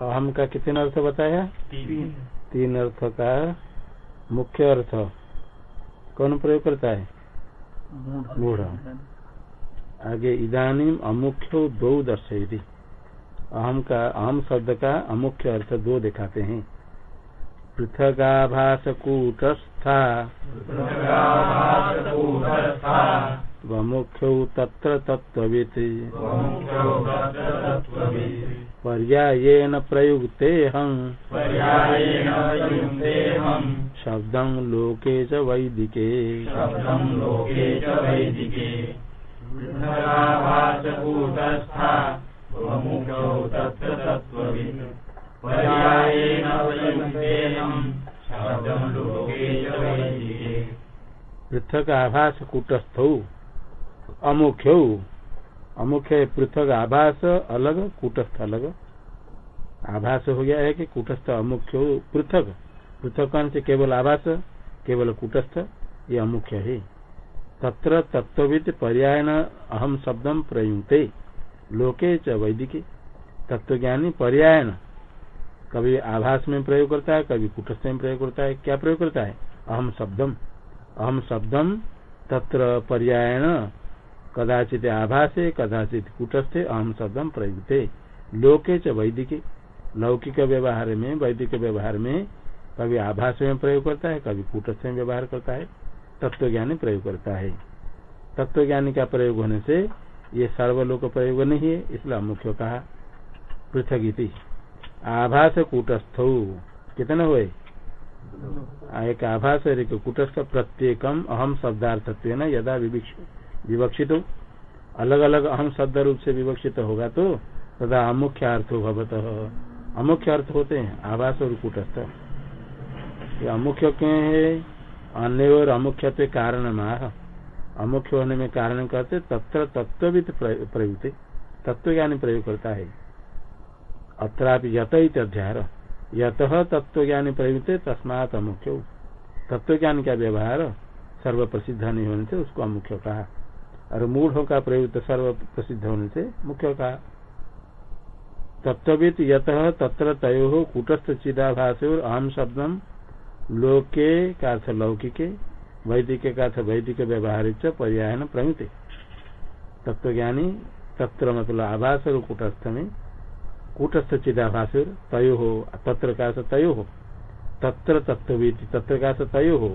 अहम का कितने अर्थ बताया? तीन। तीन। अर्थ का मुख्य अर्थ। कौन प्रयोग करता है? मूढ़। आगे इदानीम अमुख्य दो दर्शयती। अहम का अहम शब्द का अमुख्य अर्थ दो दिखाते हैं। पृथगाभास कूटस्था वमुख्यौ तत्र तत्त्ववित्। तत्त्ववित् पर्यायेण प्रयुक्तेऽहम्। शब्दं लोके च वैदिके। पृथक आभास कूटस्थ अमुख्य अमुख्य पृथक आभास अलग, कूटस्थ अलग। आभास हो गया है कि कूटस्थ अमुख्य पृथक पृथक कौन से केवल आभास, केवल कूटस्थ, ये अमुख्य है। तत्र तत्वित पर्यायन अहम शब्दम प्रयुक्ते लोके च वैदिके। तत्वज्ञानी पर्यायन कभी आभास में प्रयोग करता है कभी कुटस्थ में प्रयोग करता है, क्या प्रयोग करता है? अहम शब्दम अहम शब्दम तत्र पर्यायण कदाचित आभासे, कदाचित कूटस्थे अहम शब्दम प्रयुक्ते। लोके च वैदिके। लौकिक व्यवहार में, वैदिक व्यवहार में कभी आभास में प्रयोग करता है कभी कूटस्थ में व्यवहार करता है तत्व तत्वज्ञानी प्रयोग करता है। तत्व तत्वज्ञानी का प्रयोग होने से ये सर्वलोक प्रयोग नहीं है, इसलिए मुख्य कहा? पृथक आभास कूटस्थ। कितने हुए? एक आभास एक कूटस्थ प्रत्येकम अहम शब्दार्थत्व यदा विवक्षित हो। अलग अलग अहम शब्द रूप से विवक्षित होगा तो तथा अमुख्य अर्थ भवत। अमुख्य अर्थ होते हैं, आवास और कूटस्थ। ये अमुख्य क्यों है? अन्य और अमुख्य कारण माह अमुख्य होने में कारण कहते तत्र तत्वित प्रयुक्त। तत्व ज्ञानी प्रयोग करता है। अत्रापि यत अध्याय यत तत्व ज्ञानी प्रयुक्त तस्मात अमुख्य। तत्व ज्ञान का व्यवहार? सर्व प्रसिद्ध नहीं होने से उसको अमुख्य कहा। और मूढ़ का प्रयुक्त सर्व प्रसिद्ध होने से मुख्य कहा तत्वित यत तत्र तयो कूटस्थ चिदाभास अहम शब्दम लोके का अर्थ लौकिके, वैदिक का अर्थ वैदिक व्यवहार पर्यायन प्रयुक्त तत्वज्ञानी तत्र मतलब आभास और कूटस्थ में कूटस्थ चिदाभास तयो हो तत्र का तयो हो तत्र तत्वीति तत्र का तयो हो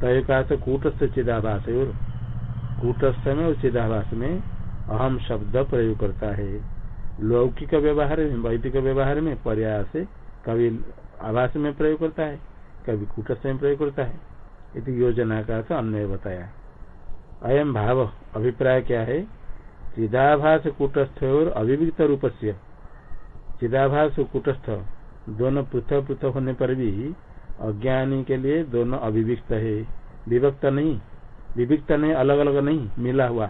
तय का कूटस्थ चिदाभास और कूटस्थ में और चिदाभास में अहम शब्द प्रयोग करता है। लौकिक व्यवहार में, वैदिक व्यवहार में पर्याय से कभी आभास में प्रयोग करता है कभी कूटस्थ में प्रयोग करता है। इति योजना का अन्वय बताया। अयम भाव, अभिप्राय क्या है? चिदाभास कूटस्थ और अविविक्त रूप से चिदाभास कूटस्थ दोनों पृथक पृथक होने पर भी अज्ञानी के लिए दोनों अभिव्यक्त है। विभक्त नहीं विविक्त नहीं अलग अलग नहीं, मिला हुआ।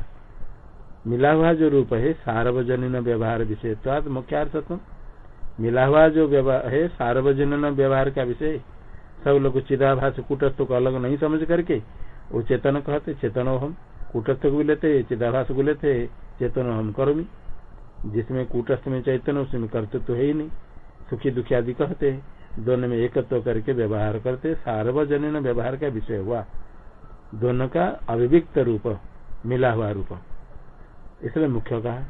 मिला हुआ जो रूप है, सार्वजनीन व्यवहार विषय। तो मुख्यार्थत्व मिला हुआ जो व्यवहार है, सार्वजनीन व्यवहार का विषय। सब लोग चिदाभास कूटस्थ को अलग नहीं समझ करके, वो चेतन कहते, चेतन हम। कूटस्थ को भी लेते, चिदाभास को लेते, चेतन हम कर्मी। जिसमें कूटस्थ में चैतन्य, उसमें कर्तृत्व तो है ही नहीं। सुखी दुखी आदि कहते दोनों में एकत्व करके व्यवहार करते, सार्वजनीन व्यवहार का विषय हुआ। दोनों का अविविक्त रूप, मिला हुआ रूप। इसलिए मुख्य कहा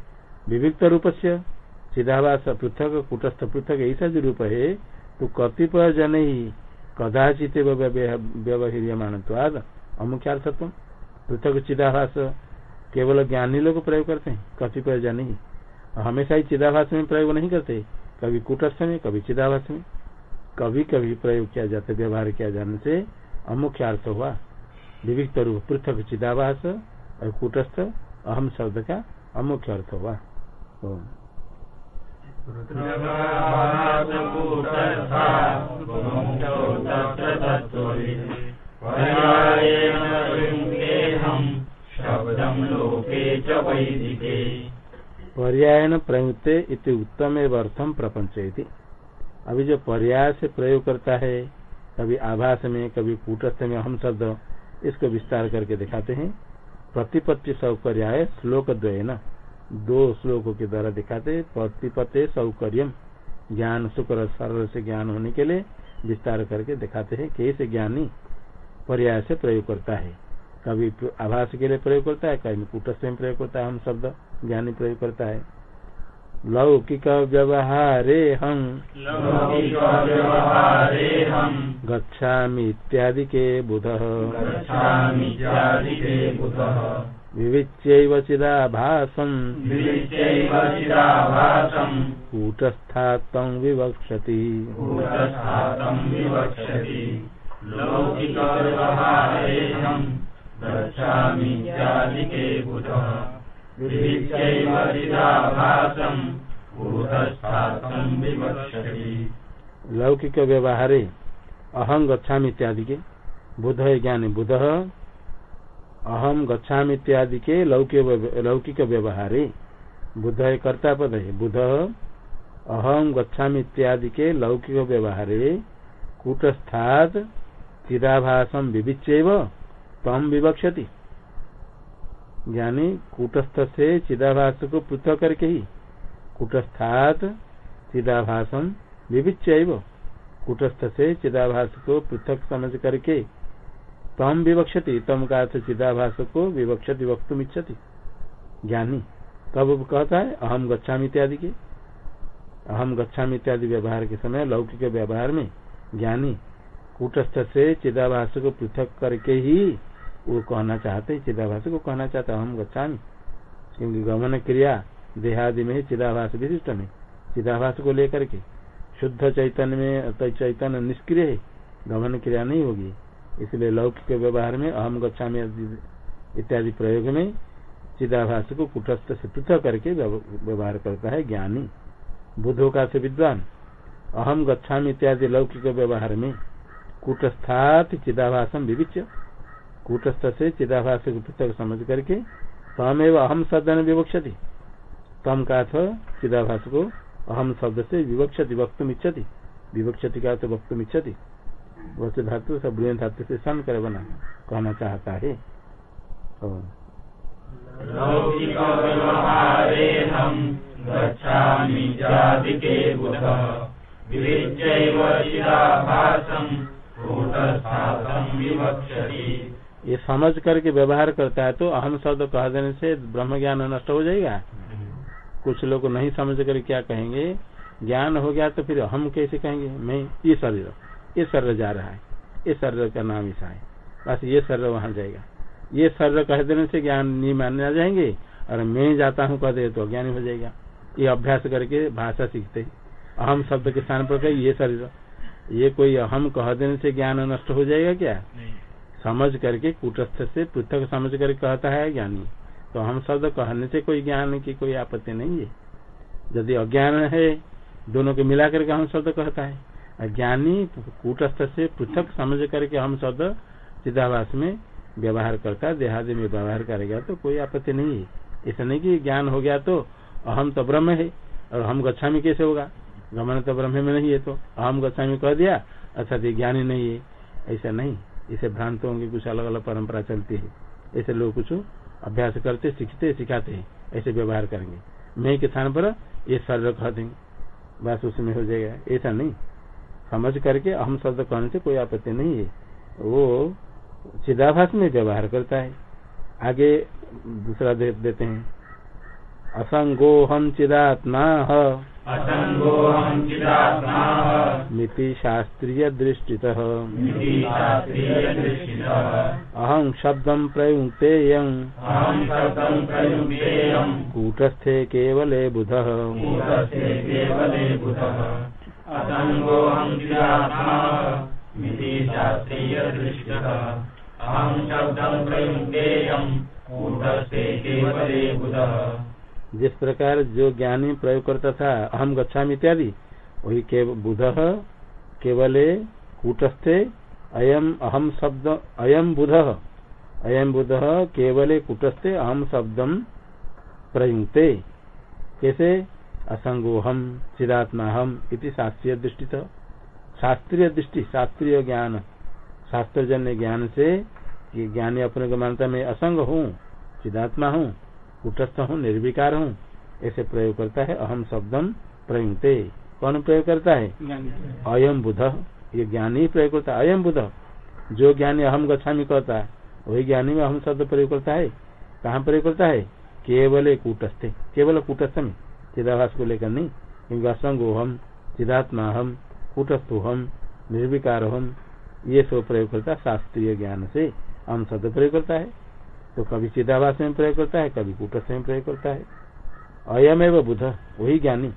विविक्त रूप से चिदाभास पृथक, कूटस्थ पृथक, ऐसा जो रूप है तो कतिपय जन ही कदाचित व्यवहार्यमान अमुख्यार्थत्व पृथक चिदाभास केवल ज्ञानी लोग प्रयोग करते हैं, कतिपय जन ही। हमेशा ही चिदाभास में प्रयोग नहीं करते, कभी कुटस्थ में, कभी चिदाभास में। कभी कभी प्रयोग किया जाता व्यवहार किया जाने से अमुख्य अर्थ हुआ। विविक्त रूप पृथक चिदाभास और कूटस्थ अहम शब्द का अमुख्य अर्थ हुआ पर्यायन प्रयुक्ते इति उत्तम अर्थम प्रपंच अभी जो पर्याय से प्रयोग करता है, कभी आभास में, कभी कूटस्थ में हम शब्द इसको विस्तार करके दिखाते हैं। प्रतिपत्ति सौकर्याय श्लोक द्वय न दो श्लोकों के द्वारा दिखाते प्रतिपत्ति सौकर्यम, ज्ञान शुक्र सरल से ज्ञान होने के लिए विस्तार करके दिखाते हैं। कैसे ज्ञानी? पर्याय से प्रयोग करता है। कभी आभास के लिए प्रयोग करता है कभी कुटस्थ में प्रयोग करता है, हम शब्द ज्ञानी प्रयोग करता है। लौकिक व्यवहारे हम लौकिक गच्छामि इत्यादि के बुध। विविच्यैव चिदाभासम्। चिदाभासम्। कूटस्थात्तं विवक्षति। कूटस्थातं लौकिक व्यवहारे अहम गच्छामि इत्यादि के बुध ज्ञानी बुध अहम गच्छामि इत्यादि के लौकिक लौकिक व्यवहारे बुध कर्ता पद है बुध अहम गच्छामि इत्यादि के लौकिक व्यवहारे कूटस्थात चिदाभासम विविच्यव तम विवक्षति। ज्ञानी कूटस्थ से चिदाभास को पृथक करके ही। कूटस्थात चिदाभासम विविच्यव। कूटस्थ से चिदाभास को पृथक समझ करके तम विवक्षति, तम का अर्थ चिदाभास को विवक्षति वक्तुम इच्छति। ज्ञानी तब कहता है, अहम गच्छामी इत्यादि के। अहम गच्छामी इत्यादि व्यवहार के समय, लौकिक व्यवहार में ज्ञानी कूटस्थ से चिदाभास को पृथक करके ही वो कहना चाहते चिदाभास को कहना चाहता अहम गच्छामी। क्योंकि गमन क्रिया देहादि में चिदाभास विशिष्ट में चिदाभास को लेकर के शुद्ध चैतन्य में चैतन्य निष्क्रिय है, गमन क्रिया नहीं होगी। इसलिए लौकिक व्यवहार में अहम गच्छामी इत्यादि प्रयोग में चिदाभास को कुटस्थ से पृथक करके व्यवहार करता है ज्ञानी। बुद्धों का से विद्वान, अहम गच्छामी इत्यादि लौकिक व्यवहार में कूटस्थात चिदाभासम विविच्य। कूटस्थ से चिदाभास को पृथक समझ करके तमेव अहम शब्द विवक्षति। तम का अर्थ चिदाभास को अहम शब्द से विवक्षति वक्तुम इच्छति विवक्षति का तो वक्तुम इच्छति वस्तु धातु सब धातु से सन कर बना कहना चाहता है। विवक्षति। ये समझ करके व्यवहार करता है तो अहम शब्द कह देने से ब्रह्म ज्ञान नष्ट हो जाएगा। कुछ लोग नहीं समझ कर क्या कहेंगे? ज्ञान हो गया तो फिर हम कैसे कहेंगे? मैं ये शरीर ये शरीर जा रहा है ये शरीर का नाम ईसा है। बस ये शरीर वहाँ जाएगा। ये शरीर कह देने से ज्ञान नहीं मानने आ जाएँगे और मैं जाता हूँ कह दे तो अज्ञानी हो जाएगा। ये अभ्यास करके भाषा सीखते अहम शब्द के स्थान पर कही ये शरीर ये कोई अहम कह देने से ज्ञान नष्ट हो जाएगा क्या? समझ करके, कूटस्थ से पृथक समझ कर कहता है ज्ञानी। तो हम शब्द कहने से कोई ज्ञान की कोई आपत्ति नहीं है। यदि अज्ञान है, दोनों को मिला करके हम शब्द कहता है। ज्ञानी कूटस्थ से पृथक समझ करके हम शब्द चिदाभास में व्यवहार करता है, देहादि में व्यवहार करेगा तो कोई आपत्ति नहीं है। ऐसा नहीं कि ज्ञान हो गया तो अहम तो ब्रह्म है, और हम गच्छा में कैसे होगा? गमन तो ब्रह्म में नहीं है तो अहम गच्छा में कह दिया अच्छा ये ज्ञानी नहीं है। ऐसा नहीं। इसे भ्रांतों की कुछ अलग अलग परंपरा चलती है। ऐसे लोग कुछ अभ्यास करते सीखते सिखाते हैं। ऐसे व्यवहार करेंगे। मैं के स्थान पर ये शब्द कह देंगे। बस उसमें हो जाएगा। ऐसा नहीं। समझ करके अहम शब्द कहने से कोई आपत्ति नहीं है। वो चिदाभास में व्यवहार करता है। आगे दूसरा दे, देते हैं। असंगो हम चिदात्मा असंगोऽहं चिदात्मा। मिति शास्त्रीय दृष्टितः इति शास्त्रीयदृष्टितः अहं शब्दं प्रयुङ्क्तेयम् अहं शब्दं प्रयुङ्क्तेयम् कूटस्थे केवले बुधः। कूटस्थे केवले बुधः। असंगोऽहं चिदात्मा मिति शास्त्रीयदृष्टितः अहं शब्दं प्रयुङ्क्तेयम् कूटस्थे केवले बुधः। जिस प्रकार जो ज्ञानी प्रयोग करता था, अहम गच्छामी इत्यादि, वही केव, बुध केवले कूटस्थे, अयम अहम शब्द, अयम बुध अयम बुध केवल कूटस्थे, अहम शब्दम प्रयुक्ते कैसे? असंगोहम चिदात्मा हम इति शास्त्रीय दृष्टि शास्त्रीय दृष्टि, शास्त्रीय ज्ञान। शास्त्रजन्य ज्ञान से ये ज्ञानी अपने को मानता मैं असंग हूँ, चिदात्मा हूँ। कूटस्थ हूँ निर्विकार हूँ। ऐसे प्रयोग करता है अहम शब्दम प्रयुक्ते कौन प्रयोग करता है? अयम बुध। ये ज्ञानी ही प्रयोग करता है। अयम बुध। जो ज्ञानी अहम गच्छामी कहता है वही ज्ञानी में अहम शब्द प्रयोग करता है। कहाँ प्रयोग करता है? केवल कूटस्थ। केवल कूटस्थ में चिदाभास को लेकर नहीं। क्योंकि असंगो हम चिदात्मा हम कूटस्थ हम निर्विकार हम ये सब प्रयोग करता है शास्त्रीय ज्ञान से। हम शब्द प्रयोग करता है। तो कभी चिदाभास में प्रयोग करता है, कभी कूटस्थ में प्रयोग करता है। अयम एवं बुध, वही ज्ञानी।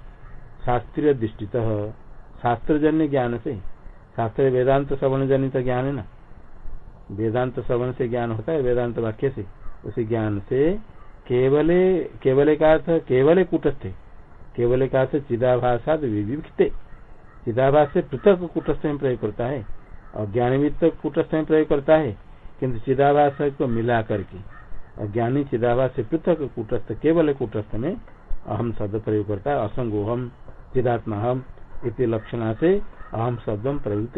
शास्त्रीय दृष्टि शास्त्र जन्य ज्ञान से। शास्त्र वेदांत श्रवण जनित ज्ञान है ना? वेदांत श्रवण से ज्ञान होता है, वेदांत वाक्य से। उसी ज्ञान से केवल केवल का अर्थ, केवल कुटस्थ केवल का अर्थ चिदाभाषा विविधते चिदाभास से पृथक कुटस्थ में प्रयोग करता है। और ज्ञान तक कुटस्थ में प्रयोग करता है। किन्तु चिदाभास को मिला करके और ज्ञानी चिदाभास से पृथक कुटस्थ, केवल कुटस्थ में अहम शब्द प्रयोग करता है, असंगोहम चिदात्मा हम इति लक्षणा से अहम शब्द प्रयुक्त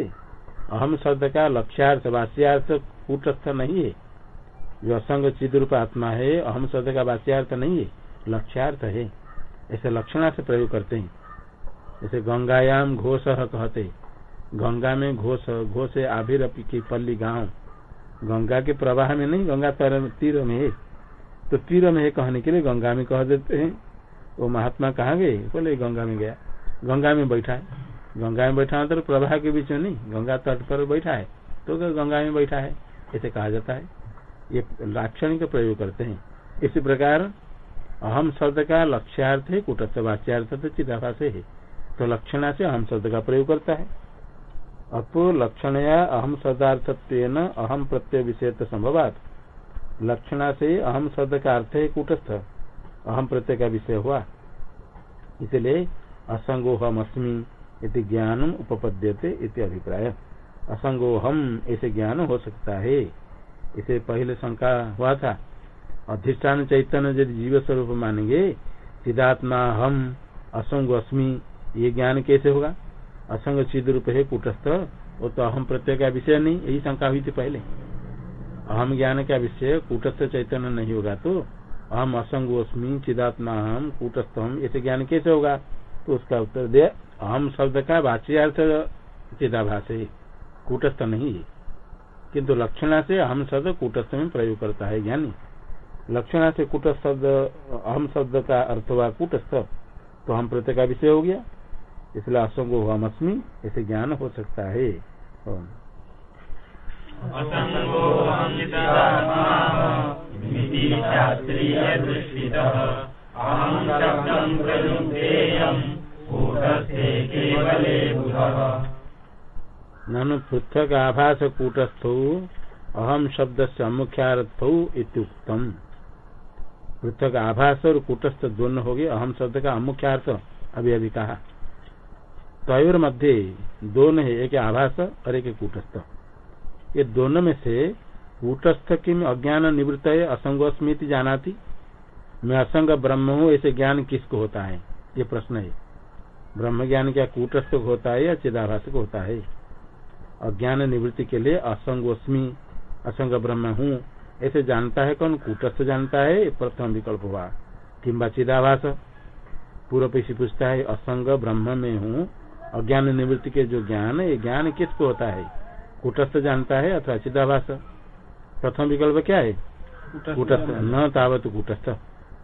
अहम शब्द का लक्ष्यार्थ, वाच्यार्थ कूटस्थ नहीं है। जो असंग चिद रूप आत्मा है, अहम शब्द का वाच्यार्थ नहीं है, लक्ष्यार्थ है। ऐसे लक्षणा से प्रयोग करते हैं। जैसे गंगायाम घोष कहते गंगा में घोष घोष आभिर की पल्ली गाँव। गंगा के प्रवाह में नहीं, गंगा तीर में है। तो तीर में है कहने के लिए गंगा में कह देते हैं। वो महात्मा कहाँ गए? बोले, गंगा में गया। गंगा में बैठा है। गंगा में बैठा तो प्रवाह के बीच में नहीं, गंगा तट पर बैठा है। तो गंगा में बैठा है? ऐसे कहा जाता है। ये लाक्षणिक प्रयोग करते हैं। इसी प्रकार अहम शब्द का लक्ष्यार्थ है, कुटस्थ वाच्यार्थ तो चिदाभा से है। तो लक्षणा से अहम शब्द का प्रयोग करता है। अपो लक्षणया अहम शब्दार्थत्व अहम प्रत्यय विषय तो संभवात लक्षणा से अहम शब्द का अर्थ है कुटस्थ। अहम प्रत्यय का विषय हुआ। इसलिए असंगो हम अस्मी इति ज्ञान उपपद्यते इति अभिप्राय। असंगो हम ऐसे ज्ञान हो सकता है। इसे पहले शंका हुआ था। अधिष्ठान चैतन्य यदि जीव स्वरूप मानेंगे, सिद्धात्मा हम असंग अस्मी ये ज्ञान कैसे होगा? असंग चिद रूप है कुटस्थ, वो तो अहम प्रत्यय का विषय नहीं, यही शंका हुई थी पहले। अहम ज्ञान का विषय, कूटस्थ चैतन्य नहीं होगा तो अहम असंग चिदात्मा हम कूटस्थ हम ऐसे ज्ञान कैसे होगा? तो उसका उत्तर दे, अहम शब्द का वाच्यार्थ चिदाभास है, कूटस्थ नहीं है। किंतु लक्षणा से अहम शब्द कूटस्थ में प्रयोग करता है ज्ञानी। लक्षणा से कूटस्थ शब्द, अहम शब्द का अर्थ हुआ कूटस्थ तो हम प्रत्यय का विषय हो गया। इसलिए असंगो हम अस्मी ऐसे ज्ञान हो सकता है। ननु पृथक आभास कूटस्थ अहम शब्द से मुख्यार्थ इतुक्तम पृथक आभास और कूटस्थ दोनों हो गए अहम शब्द का अमुख्यार्थ अभी अभी कहा। तयोर मध्य दोनों है एक आभास और एक कूटस्थ। ये दोनों में से कूटस्थ की अज्ञान निवृत्त है, असंग जाना थी मैं असंग ब्रह्म हूँ, ऐसे ज्ञान किसको होता है? ये प्रश्न है। ब्रह्म ज्ञान क्या कूटस्थ को होता है या चिदाभास को होता है? अज्ञान निवृत्ति के लिए असंगोस्मी असंग ब्रह्म हूँ, ऐसे जानता है कौन? कूटस्थ जानता है प्रथम विकल्प हुआ। किम्बा चिदाभास। पूर्व पेशी पूछता है, असंग ब्रह्म में हूँ अज्ञान निवृत्ति के जो ज्ञान है ये ज्ञान किसको होता है? कुटस्थ जानता है अथवा चिदाभास? प्रथम विकल्प क्या है? कूटस्थ न तावत कूटस्थ।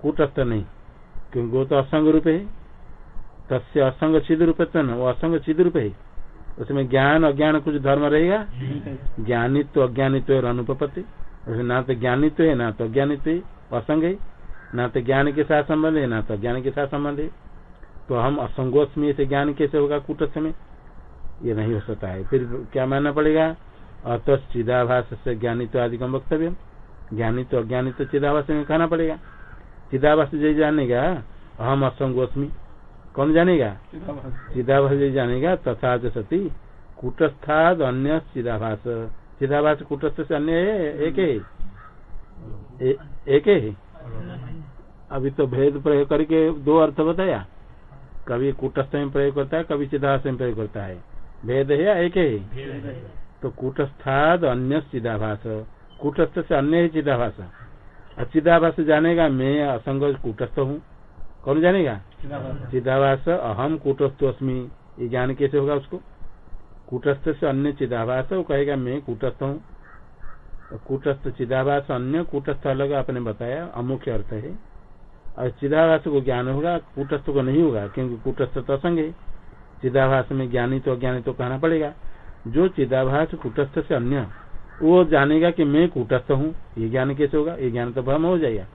कूटस्थ नहीं। क्योंकि वो तो असंग रूप है। तस्य असंग चिद रूप वो असंग चिद रूप है। उसमें ज्ञान अज्ञान कुछ धर्म रहेगा? ज्ञानित्व अज्ञानित्व अनुपत्ति ना तो ज्ञानित्व है ना तो अज्ञानित्व असंग है। ना तो ज्ञान के साथ संबंध है ना तो अज्ञान के साथ संबंध है। तो हम असंगोस्मी से ज्ञान कैसे होगा कूटस्थ में? ये नहीं हो सकता है। फिर क्या मानना पड़ेगा? अत चिदाभास से ज्ञानित्व आदि का वक्तव्य। ज्ञानित्व अज्ञानित्व चिदाभास में कहना पड़ेगा। चिदाभास जो जानेगा? अहम असंगोस्मी कौन जानेगा? चिदाभास। जो जानेगा। तथा सती कूटस्थाद अन्य चिदाभास। चिदाभास कूटस्थ से अन्य है? एक है। एक है? अभी तो भेद प्रयोग करके दो अर्थ बताया। कभी कुटस्थ में प्रयोग करता है कभी चिदाभास में प्रयोग करता है। भेद है या एक है? तो कुटस्थाद अन्य चिदाभास। कूटस्थ से अन्य है चिदाभास। चिदाभास जानेगा मैं असंग कूटस्थ हूँ। कौन जानेगा? चिदाभास। अहम कूटस्थ अस्मी। ये ज्ञान कैसे होगा उसको? कुटस्थ से अन्य चिदाभास वो कहेगा मैं कुटस्थ हूँ। कूटस्थ चिदाभास अन्य कुटस्थ अलग आपने बताया अमुख्य अर्थ है। और चिदाभास को ज्ञान होगा कूटस्थ को नहीं होगा क्योंकि कूटस्थ तो असंग है। चिदाभास में ज्ञानी तो अज्ञानी तो कहना पड़ेगा। जो चिदाभास कूटस्थ से अन्य वो जानेगा कि मैं कूटस्थ हूँ ये ज्ञान कैसे होगा? ये ज्ञान तो भ्रम हो जाएगा।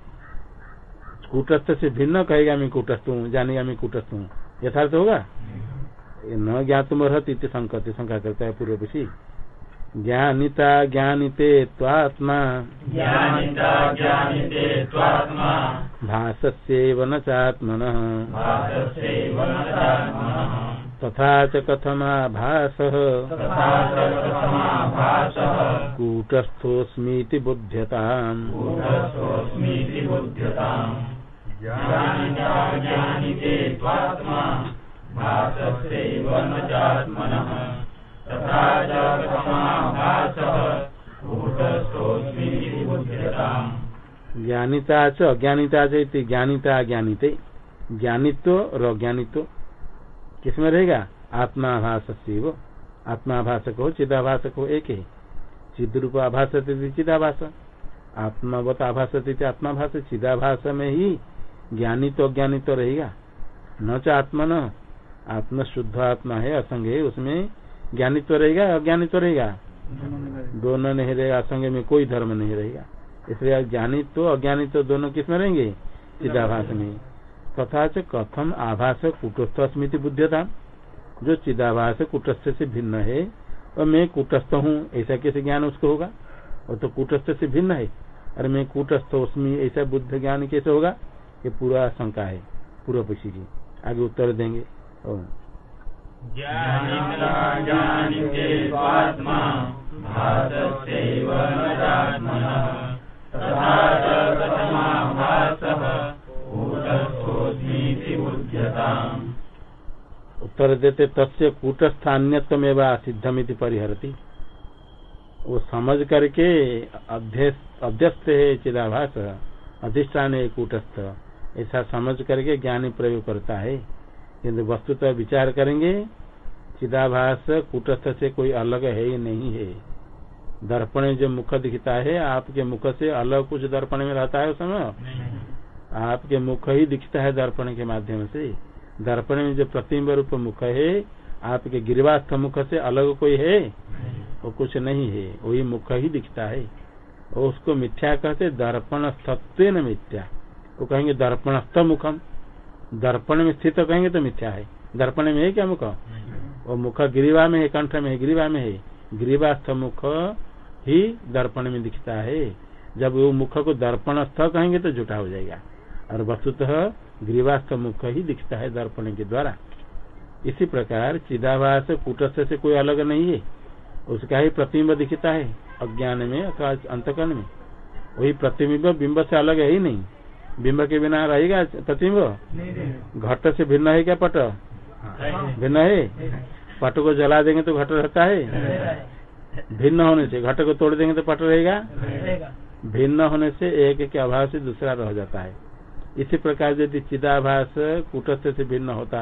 कूटस्थ से भिन्न कहेगा मैं कूटस्थ हूँ जानेगा मैं कूटस्थ हूँ। यथार्थ होगा? न ज्ञातुम रहती संकट शंका करता है पूर्व पक्षी ज्ञानिता ज्ञानिते त्वात्मा। ज्ञानिता ज्ञानिते त्वात्मा। भासस्यैव न चात्मनः। भासस्यैव न चात्मनः। तथा च कथमाभासः। तथा च कथमाभासः। कूटस्थोऽस्मीति बुध्यताम्। कूटस्थोऽस्मीति बुध्यताम्। ज्ञानिता ज्ञानिते त्वात्मा। भासस्यैव न चात्मनः। ज्ञानिता च अज्ञानिता इति ज्ञानिता अज्ञानिते ज्ञानित्व और अज्ञानित्व। किसमें रहेगा? आत्माभास शिव आत्माभाषक हो चिदाभाषक हो, एक है। चिद रूप आभास चिदाभास। आत्मावत आभास आत्माभास। चिदाभास में ही ज्ञानित्व, अज्ञानित्व रहेगा। न च आत्मा न आत्मा शुद्ध आत्मा है, असंग है, उसमें ज्ञानित्व रहेगा अज्ञानित्व रहेगा? दोनों नहीं रहेगा असंग में कोई धर्म नहीं रहेगा। इसलिए ज्ञानित्व अज्ञानित्व दोनों किसमें रहेंगे? चिदाभास में। तथा च कथम आभास कुटस्थ स्मृति बुद्धिता जो चिदाभास कुटस्थ से भिन्न है और मैं कुटस्थ हूँ ऐसा कैसे ज्ञान उसको होगा? और तो कुटस्थ से भिन्न है। और मैं कुटस्थ उसमें ऐसा बुद्ध ज्ञान कैसे होगा? ये पूरा शंका है पूर्व पक्षी की आगे उत्तर देंगे। और उत्तर देते, तस्य कूटस्थान्यत्व सिद्धमिति परिहरती। वो समझ करके अध्यस्त है चिदाभास, अधिष्ठान है कूटस्थ। ऐसा समझ करके ज्ञानी प्रयोग करता है। किन्तु वस्तुतः विचार करेंगे चिदाभास कूटस्थ से कोई अलग है ही नहीं है। दर्पण जो मुख दिखता है आपके मुख से अलग कुछ दर्पण में रहता है उस समय? आपके मुख ही दिखता है दर्पण के माध्यम से। दर्पण में जो प्रतिम्ब रूप मुख है आपके गिरिवास्थ मुख से अलग कोई है? वो कुछ नहीं है वही मुख ही दिखता है। और उसको मिथ्या कहते दर्पण न मिथ्या। वो कहेंगे दर्पणस्थ मुखम। दर्पण में स्थित कहेंगे तो मिथ्या है। दर्पण में है क्या मुख? वो मुख गिरिवा में है, कंठ में है, गिरिवा में है। गिरिवास्थ मुख ही दर्पण में दिखता है। जब वो मुख को दर्पणस्थ कहेंगे तो झूठा हो जाएगा। और वस्तुतः ग्रीवास्थ मुख ही दिखता है दर्पण के द्वारा। इसी प्रकार चिदाभास कुटस्थ से कोई अलग नहीं है। उसका ही प्रतिबिंब दिखता है, अज्ञान में अथवा अंतकरण में। वही प्रतिबिंब बिंब से अलग है ही नहीं। बिंब के बिना रहेगा प्रतिबिंब? घट से भिन्न है क्या पट? भिन्न है? पट को जला देंगे तो घट रहता है? भिन्न होने से घट को तोड़ देंगे तो पट रहेगा? भिन्न होने से एक के अभाव से दूसरा रह जाता है। इसी प्रकार यदि चिदाभास कुटस्थ से भिन्न होता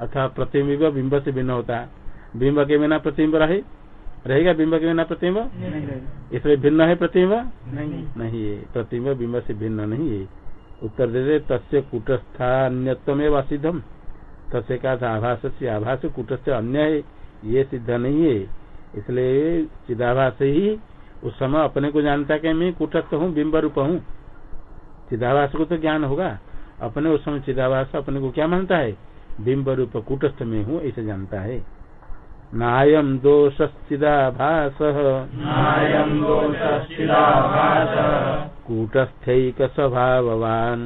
अथवा प्रतिबिंब बिंब से भिन्न होता बिंब के बिना प्रतिबिंब रहे? रहेगा बिंब के बिना प्रतिबिंब? इसलिए भिन्न है प्रतिबिंब? नहीं है। प्रतिबिंब बिंब से भिन्न नहीं है। उत्तर दे तस्य कूटस्थान्यत्व सिद्धम तस्य का आभास से आभास कूटस्थ अन्य है, ये सिद्ध नहीं है। इसलिए चिदाभास ही उस समय अपने को जानता कि मैं कूटस्थ हूँ बिंब रूप हूँ। चिदाभास को तो ज्ञान होगा। अपने उस समय चिदाभास अपने को क्या मानता है? बिंब रूप कूटस्थ में हूँ, ऐसे जानता है। नायम दोषश्चिदाभासः कूटस्थैक स्वभाववान्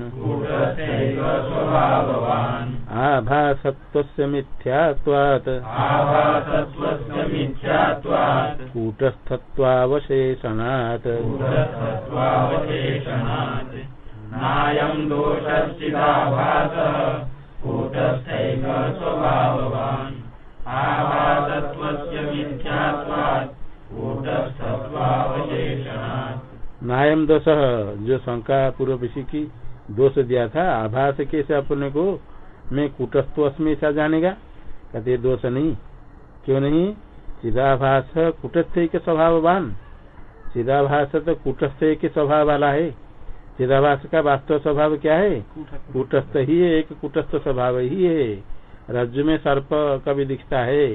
आभासत्वस्य मिथ्यात्वात्। कूटस्थत्वावशेषणात्। दोषश्चिदाभासः कूटस्थैव स्वभाववान् दोष जो शंका पूर्व ऋषि की दोष दिया था आभास कैसे अपने को मैं कुटस्थ अस्मी ऐसा जानेगा? कहते दोष नहीं। क्यों नहीं? चिदाभास कुटस्थ के स्वभाववान। चिदाभास तो कुटस्थ के स्वभाव वाला है। चिदाभास का वास्तव स्वभाव क्या है? कुटस्थ। ही है एक कुटस्थ स्वभाव ही है। रज्जु में सर्प कभी दिखता है।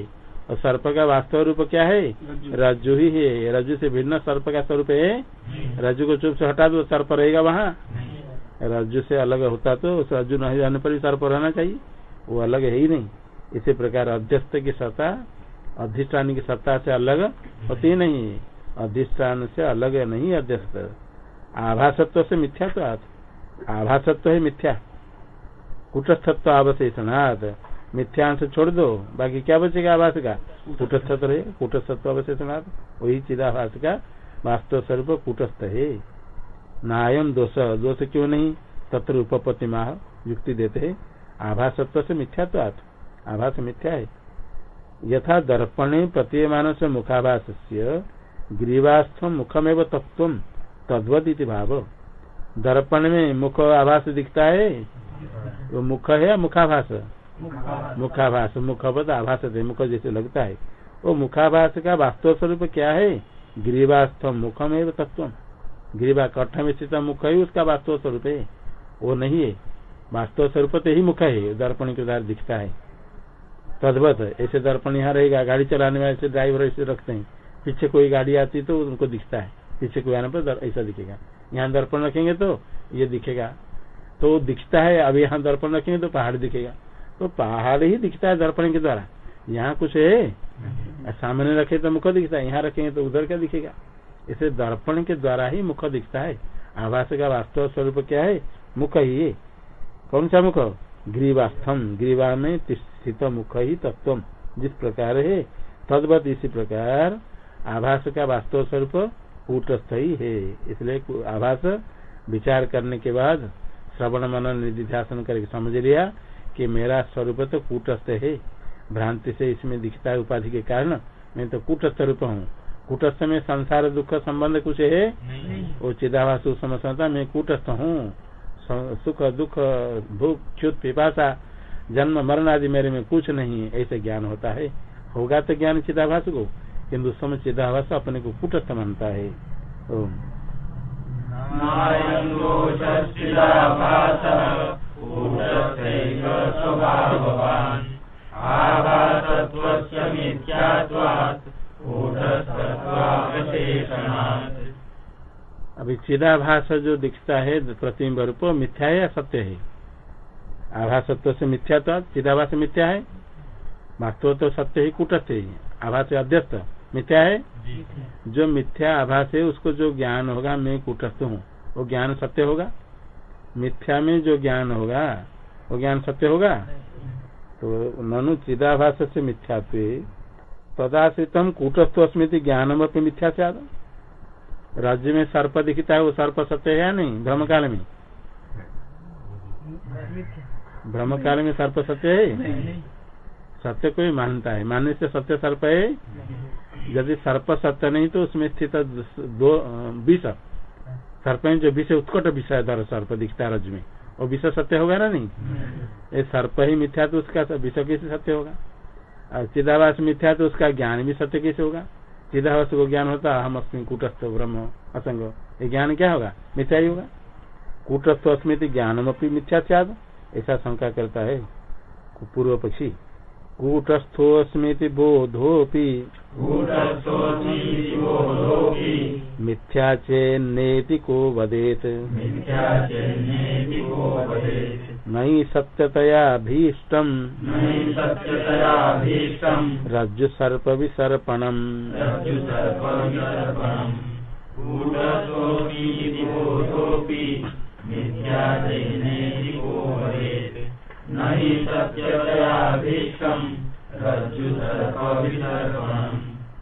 और सर्प का वास्तव रूप क्या है? रज्जु। ही है। रज्जु से भिन्न सर्प का स्वरूप है। रज्जु को चुप से हटा दो सर्प रहेगा वहाँ। रज्जु से अलग होता तो उस रज्जु नहीं जाने पर भी सर्प रहना चाहिए। वो अलग है ही नहीं। इसी प्रकार अध्यस्त की सत्ता अधिष्ठान की सत्ता से अलग होती नहीं अधिष्ठान से अलग नहीं अध्यस्त। आभासत्व से मिथ्या तो आभासत्व है मिथ्या। कुटस्थत्व अवशेषणात् मिथ्यांश छोड़ दो बाकी क्या बचेगा आभास का कुटस्थ रहे कुटस्थत्व अवशेषणात् वही चिदाभास का वास्तव स्वरूप कुटस्थ है। नायम दोष दोष क्यों नहीं? तत्र उपपत्ति माह युक्ति देते है। आभासत्व से मिथ्या तो आभास मिथ्या है। यथा दर्पणे प्रतीयमान से मुखाभास से ग्रीवास्थ मुखमेव तत्व तद्वत भाव। दर्पण में मुख आभास दिखता है? वो मुख है या मुखाभास? मुखाभास। मुखपद आभास मुख जैसे लगता है। वो मुखाभास का वास्तव स्वरूप क्या है? ग्रीवास्थ मुखम है तत्व ग्रीवा कठ में स्थित मुख है, उसका वास्तव स्वरूप है। वो नहीं है। वास्तव स्वरूप तो ही मुख है, दर्पण के द्वारा दिखता है। तद्वत, ऐसे दर्पण यहाँ रहेगा, गाड़ी चलाने में ऐसे ड्राइवर ऐसे रखते हैं। पीछे कोई गाड़ी आती तो उनको दिखता है। पीछे कोई आने पर ऐसा दिखेगा। यहाँ दर्पण रखेंगे तो ये दिखेगा। तो दिखता है, अब यहाँ दर्पण रखेंगे तो पहाड़ दिखेगा। तो पहाड़ ही दिखता है दर्पण के द्वारा। यहाँ कुछ है? सामने रखे तो मुख दिखता है, यहाँ रखेंगे तो उधर क्या दिखेगा? इसे दर्पण के द्वारा ही मुख दिखता है। आभास का वास्तव स्वरूप क्या है? मुख ही है। कौन सा मुख? ग्रीवास्थम। ग्रीवा में स्थित मुख ही तत्व जिस प्रकार है, तदवत इसी प्रकार आभास का वास्तव स्वरूप कूटस्थ ही। है इसलिए आभास विचार करने के बाद श्रवण, मनन, निधिध्यासन करके समझ लिया। कि मेरा स्वरूप तो कूटस्थ है। भ्रांति से इसमें दिखता है उपाधि के कारण। मैं तो कूटस्थ रूप हूँ। कूटस्थ में संसार दुख संबंध कुछ है? वो चिदाभास समझता मैं कूटस्थ हूँ। सुख दुख भूख च्युत पिपाशा जन्म मरण आदि मेरे में कुछ नहीं ऐसे ज्ञान होता है। होगा तो ज्ञान चिदाभास को किन्तु समय चिदाभास अपने को कुटस्थ मानता है। अभी चिदाभास जो दिखता है प्रतिबिंब रूप मिथ्या है या सत्य है? आभासत्व से मिथ्या तो चिदाभास मिथ्या है? वास्तव तो सत्य ही कुटस्थ है। आभास अध्यस्त मिथ्या है? जो मिथ्या आभास है उसको जो ज्ञान होगा मैं कुटस्थ हूँ। वो ज्ञान सत्य होगा? मिथ्या में जो ज्ञान होगा वो ज्ञान सत्य होगा? तो ननु चिदाभास से मिथ्या तदाश्रितम कूटस्थ स्मृति ज्ञानम अपनी मिथ्या से आदम। राज्य में सर्प दिखता है वो सर्प सत्य है या नहीं? भ्रम काल में। भ्रम काल में सर्प सत्य है? सत्य को ही मानता है। मानने से सत्य सर्प है? यदि सर्प सत्य नहीं तो उसमें स्थित दो विष सर्प में जो विष उत्कट विषय द्वारा सर्प दिखता है रज में। और विष सत्य होगा ना नहीं? ये सर्प ही मिथ्या तो उसका विष कैसे सत्य होगा? चिदावास मिथ्या तो उसका ज्ञान भी सत्य कैसे होगा? चिदावास को ज्ञान होता हम अस्मी कूटस्थ ब्रह्म असंग। ये ज्ञान क्या होगा? मिथ्या ही होगा। कूटस्थ अस्मृति ज्ञानम अपनी मिथ्या ऐसा शंका करता है पूर्व पक्षी कूटस्थोऽस्मीति बोधोऽपि। मिथ्या चेन्नेति को वदेत्। नयि सत्यतयाभीष्टम् रज्जु सर्प विसर्पणम्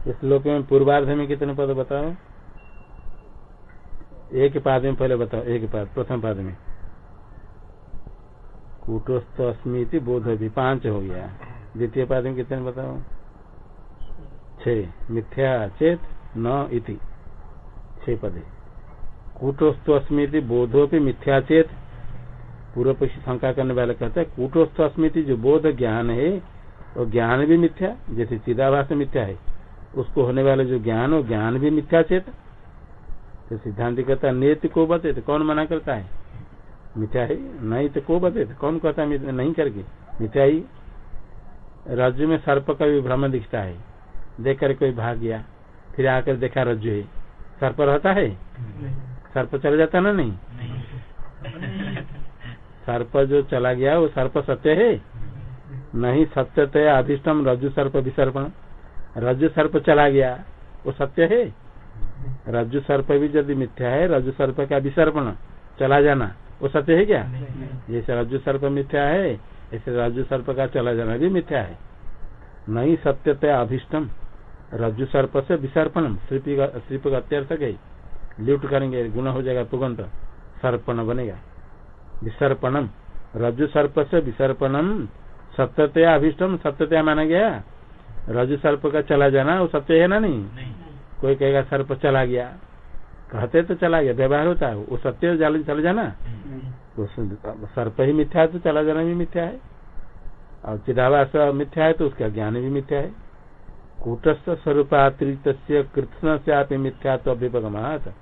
इस श्लोक में पूर्वार्ध में कितने पद बताओ एक पाद में, पहले बताओ, एक पाद, प्रथम पाद में। कूटस्थ अस्मिति बोध भी पाँच हो गया। द्वितीय पाद में कितने बताओ? छ मिथ्या चेत न इति। छह पदे। कूटस्थ अस्मिति बोधो भी मिथ्या चेत। पूर्व पक्ष शंका करने वाले कहते हैं कूटस्थ अस्मृति जो बोध ज्ञान है, वो ज्ञान भी मिथ्या, जैसे चिदाभास मिथ्या है। उसको होने वाले जो ज्ञान हो ज्ञान भी मिथ्या चेत। तो सिद्धांत कहता है, नेत को बते तो कौन मना करता है? मिठाई? नहीं तो को बते तो कौन कहता है नहीं करके? मिठाई रज्जु में सर्प का भी भ्रम दिखता है। देख कर कोई भाग गया, फिर आकर देखा रज्जु है। सर्प रहता है? सर्प चला जाता ना नहीं? सर्प जो चला गया, वो सर्प सत्य है? नहीं, सत्य तो अधिष्टम रज्जु सर्प विसर्पण। रज्जु सर्प चला गया, वो सत्य है? रज्जु सर्प भी यदि मिथ्या है रज्जु सर्प का विसर्पण चला जाना। वो सत्य है क्या? जैसे रज्जु सर्प मिथ्या है ऐसे रज्जु सर्प का चला जाना भी मिथ्या है। नहीं सत्यतया अभिष्टम। रज्जु सर्प से विसर्पणम श्रीप का अत्यर्थक है ल्यूट करेंगे गुण हो जाएगा तुगंत सर्पण बनेगा। विसर्पणम। रज्जु सर्प से विसर्पणम सत्यतया अभिष्टम सत्यतया माना गया। रज्जु सर्प का चला जाना वो सत्य है ना नहीं, नहीं। कोई कहेगा सर्प चला गया। कहते तो चला गया व्यवहार होता है वो सत्य चल जाना। तो सर्प ही मिथ्या है तो चला जाना भी मिथ्या है। और चिदावास मिथ्या है तो उसका ज्ञान भी मिथ्या है। कूटस्थ स्वरूपातिरिक्त कृष्ण से आप मिथ्या तो अभ्युपगमात।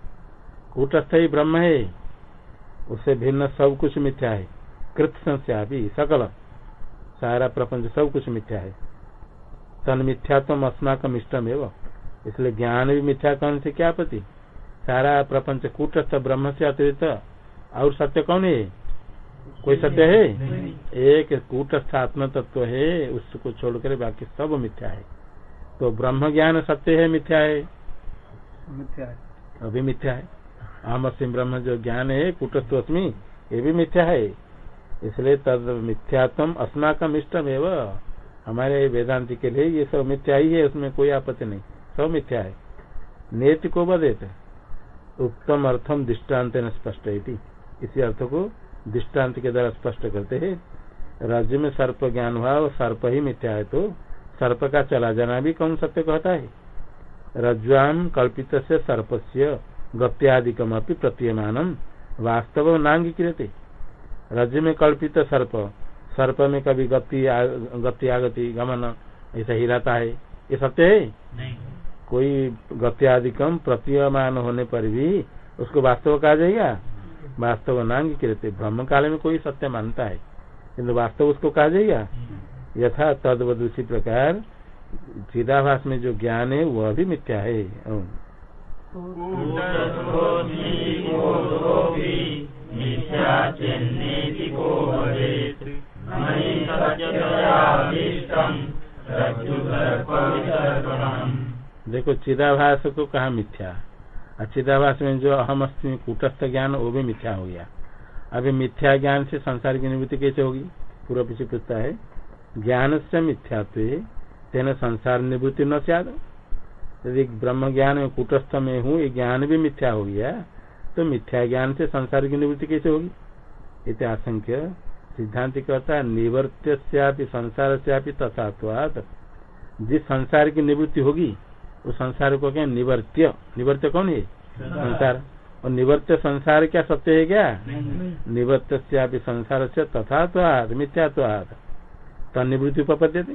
कूटस्थ ही ब्रह्म है उससे भिन्न सब कुछ मिथ्या है। कृष्ण से आप सकल। सारा प्रपंच सब कुछ मिथ्या है। तन मिथ्यात्म अस्माकम इष्टम एवं इसलिए ज्ञान भी मिथ्या कौन से क्या पति सारा प्रपंच कूटस्थ ब्रह्म से अतिरिक्त। और सत्य कौन है? कोई सत्य है? एक कूटस्थ आत्म तत्व है उसको छोड़कर बाकी सब मिथ्या है। तो ब्रह्म ज्ञान सत्य है मिथ्या है? मिथ्या है। अभी मिथ्या है। आम सिंह ब्रह्म जो ज्ञान है कूटस्थ अस्मी ये भी मिथ्या है। इसलिए तद मिथ्यात्म अस्माकम इष्टम एवं हमारे वेदांति के लिए ये सब मिथ्या ही है उसमें कोई आपत्ति नहीं। सब मिथ्या है। नेति को बदेत उत्तम अर्थम दृष्टांत स्पष्ट इसी अर्थ को दृष्टांत के द्वारा स्पष्ट करते हैं। राज्य में सर्प ज्ञान हुआ, और सर्प ही मिथ्या है तो सर्प का चला जाना भी कौन सत्य कहता है? रज्वाम कल्पित से सर्प से गत्यादिकम अपनी प्रतीयमान वास्तव नांगीकृत राज्य में कल्पित सर्प सर्प में कभी गति गति आगति, गमन, ऐसा ही रहता है। ये सत्य है? नहीं। कोई गत्यादिकम प्रतीयमान होने पर भी उसको वास्तव कहा जाएगा? वास्तव नांग कहते ब्रह्म काल में कोई सत्य मानता है। किन्तु वास्तव उसको कहा जाएगा? यथा तदवद उसी प्रकार चिदाभास में जो ज्ञान है, वह भी मिथ्या है। देखो, चिदाभास को कहा मिथ्या? और चिदाभास में जो अहम अस्थित कूटस्थ ज्ञान, वो भी मिथ्या हो गया। अभी मिथ्या ज्ञान से संसार की निवृत्ति कैसे होगी? पूरा पीछे पूछता है। ज्ञान से मिथ्या तेना संसार निवृत्ति न सद यदि ब्रह्म ज्ञान में कूटस्थ में हूँ, ये ज्ञान भी मिथ्या हो गया तो मिथ्या ज्ञान से संसार की निवृत्ति कैसे होगी? इतने आशंक्य। सिद्धांत कहता है, निवर्त्य संसार से तथा जिस संसार की निवृत्ति होगी उस संसार को क्या? निवर्त्य। निवर्त्य कौन है? संसार। और निवर्त्य संसार क्या सत्य है क्या? निवर्त्य संसार से तथा तो मिथ्या तो निवृत्ति उपपद्य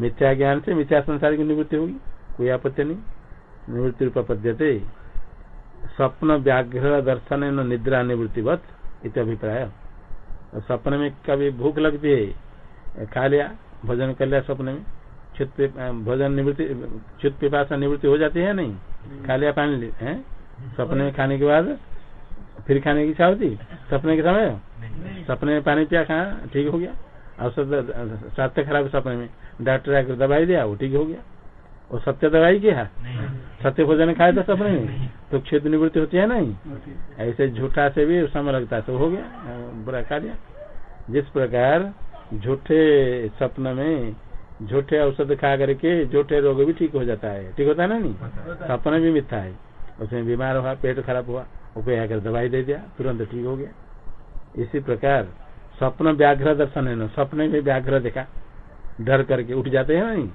मिथ्या ज्ञान से मिथ्या संसार की निवृत्ति होगी। कोई आपत्ति नहीं। निवृत्ति उपपद्य स्वप्न व्याघ्र दर्शन निद्रा निवृत्तिवत इत अभिप्राय। सपने में कभी भूख लगती है? खा लिया भोजन कर लिया सपने में? भोजन निवृत्ति क्षुत पिपाशा निवृत्ति हो जाती है नहीं? खा लिया पानी है? सपने में खाने के बाद फिर खाने की इच्छा होती? सपने के समय? सपने में पानी पिया खा ठीक हो गया। औसत स्वास्थ्य खराब सपने में। डॉक्टर आकर दवाई दिया वो ठीक हो गया। और सत्य दवाई क्या सत्य भोजन खाए तो सपने में? तो क्षेत्र निवृत्ति होती है नहीं? ऐसे झूठा से भी समय लगता है तो हो गया। बुरा लिया जिस प्रकार झूठे स्वप्न में झूठे औषध खा करके झूठे रोग भी ठीक हो जाता है। ठीक होता है ना नहीं? सपना भी मिथ्या है। उसमें बीमार हुआ पेट खराब हुआ वो आकर दवाई दे दिया तुरंत ठीक हो गया। इसी प्रकार स्वप्न व्याघ्र दर्शन है ना? सपने में व्याघ्र देखा डर करके उठ जाते हैं नहीं?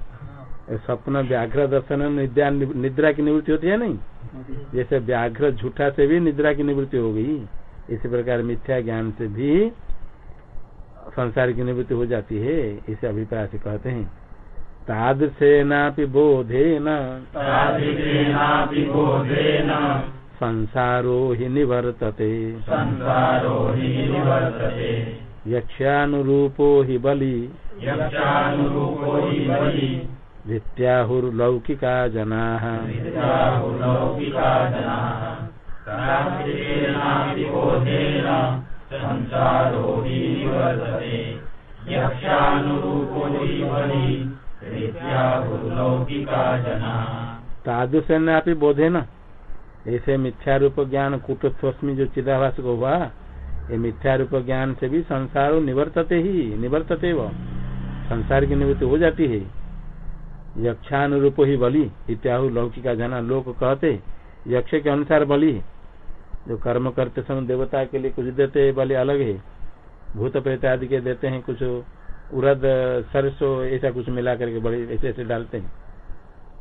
स्वप्न व्याघ्र दर्शन निद्रा निद्रा की निवृत्ति होती है नहीं? जैसे व्याघ्र झूठा से भी निद्रा की निवृत्ति हो गई इसी प्रकार मिथ्या ज्ञान से भी संसार की निवृत्ति हो जाती है इसे अभिप्राय से कहते हैं। तादृशेनापि बोधेन। तादृशेनापि बोधेन। संसारो हि निवर्तते। संसारो हि निवर्तते। यक्षानुरूपो हि बलि। हि धित्याहुर्लौकिका जनाः। संसारो निवर्तते यक्षानुरूपो हि बलि लौकिका जनाः तादृशेनापि बोधेन। ऐसे मिथ्या रूप ज्ञान कुटस्थोस्मी जो चिदाभास को हुआ ये मिथ्या रूप ज्ञान से भी संसार निवर्तते ही, निवर्तते वो। संसार की निवृत्ति हो जाती है। यक्षानुरूप ही बलि इत्याहु लौकिका जना लोग कहते, यक्ष के अनुसार बलि जो कर्म करते समय देवता के लिए कुछ देते बलि अलग है। भूत प्रेत आदि के देते हैं, कुछ उड़द सरसों, ऐसा कुछ मिला करके बलि ऐसे ऐसे डालते हैं।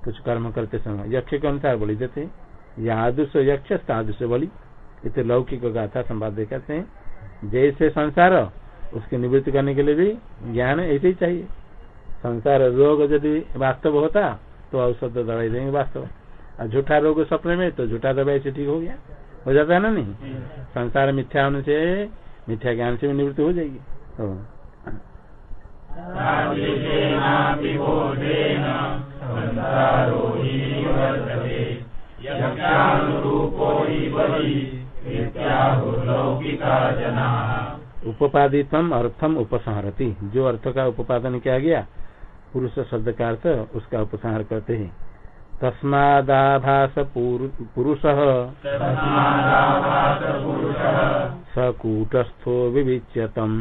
कुछ कर्म करते समय यक्ष के अनुसार बलि देते हैं। यादुष यक्ष तादुष बलि इतने लौकिक गाथा संवाद कहते हैं। जैसे संसार, उसकी निवृत्ति करने के लिए भी ज्ञान ऐसे ही चाहिए। संसार रोग यदि वास्तव होता तो औसत दवाई देंगे वास्तव। और झूठा रोग सपने में तो झूठा दवाई से ठीक हो गया। हो जाता है ना नहीं? संसार मिथ्या होने से, मिथ्या ज्ञान से भी निवृत्ति हो जाएगी। तो उपादितम अर्थम उपसंहरती। जो अर्थ का उपादन किया गया, पुरुष शब्द का अर्थ, उसका उपसंहार करते हैं। तस्मादाभास पुरुष सकूटस्थो विविच्यतम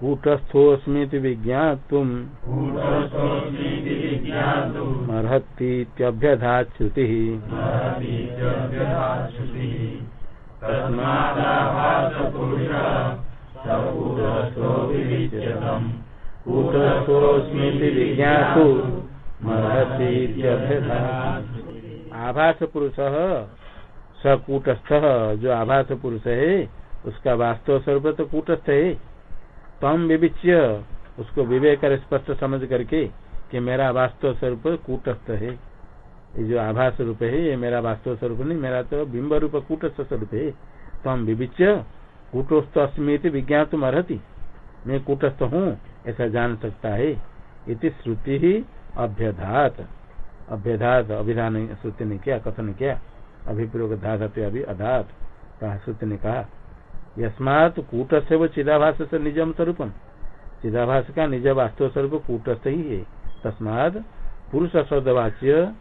कूटस्थोस्मीति विज्ञातुम् अर्हतीत्यभ्यधात् श्रुतिः महतीत्यभ्यधाश्रुतिः सकूटस्थो विविच्यतम् आभास पुरुष सकूटस्थ जो आभास पुरुष है उसका वास्तव स्वरूप तो कूटस्थ है। तम विविच्य उसको विवेक कर स्पष्ट समझ करके कि मेरा वास्तव स्वरूप कूटस्थ है। ये जो आभास रूप है ये मेरा वास्तव स्वरूप नहीं मेरा तो बिंब रूप कूटस्थ स्वरूप है। तम विविच्य कूटस्थ अस्मित विज्ञातुम अर्ति मैं कूटस्थ हूँ ऐसा जान सकता है। इति श्रुति ही अभ्यधात। अभ्यधात, अभिधान, श्रुति ने किया, कथन किया। अभिप्रयोग धाधत अभी अधात। कहा, श्रुति ने कहा, यस्मात कूटस्थ वो चिदाभास से निजम स्वरूपम। चिदाभास का निज वास्तव स्वरूप कूटस्थ ही है। तस्माद पुरुष शब्दवाच्य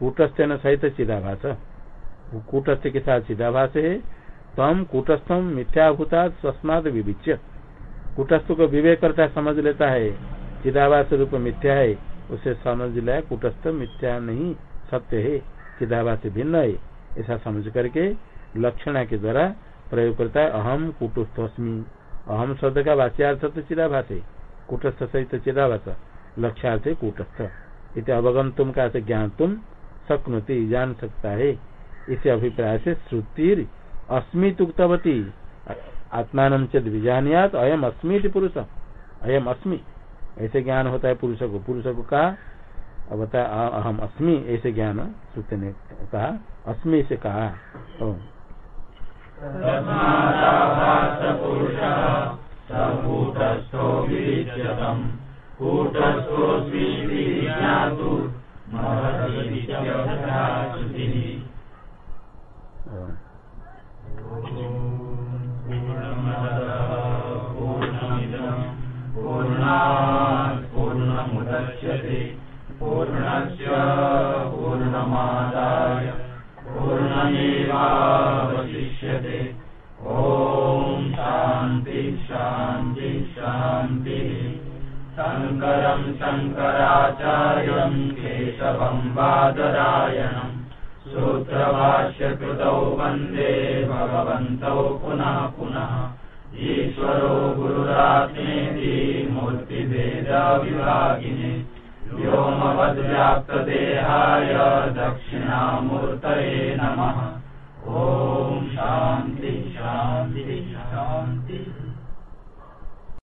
कूटस्थ न सहित चिदाभास। कूटस्थ के साथ चिदाभास है। तम कूटस्थम मिथ्याभूता तस्माद विविच्य। कूटस्थ को विवेक करता है समझ लेता है, चिदाभास रूप मिथ्या है, उसे समझ लिया कुटस्थ मिथ्या नहीं, सत्य है, चिदाभास भिन्न है। ऐसा समझ करके लक्षणा के द्वारा प्रयोग करता है, अहम कुटस्थमी अहम शब्द का वाच्यार्थ तो चिदाभास है, कूटस्थ सहित चिदाभास लक्ष्यार्थ कूटस्थ। इसे अवगम तुम का ज्ञान तुम शक्नोति, जान सकता है। इसे अभिप्राय से श्रुतिर अस्मित उक्तवती आत्मान चेत विजानियात अयम अस्मी पुरुष अयम अस्मी, ऐसे ज्ञान होता है पुरुष को पुरुष को? कहा अब बताया अहम अस्मी, ऐसे ज्ञान सूत्र ने कहा। अस्मी से कहा। on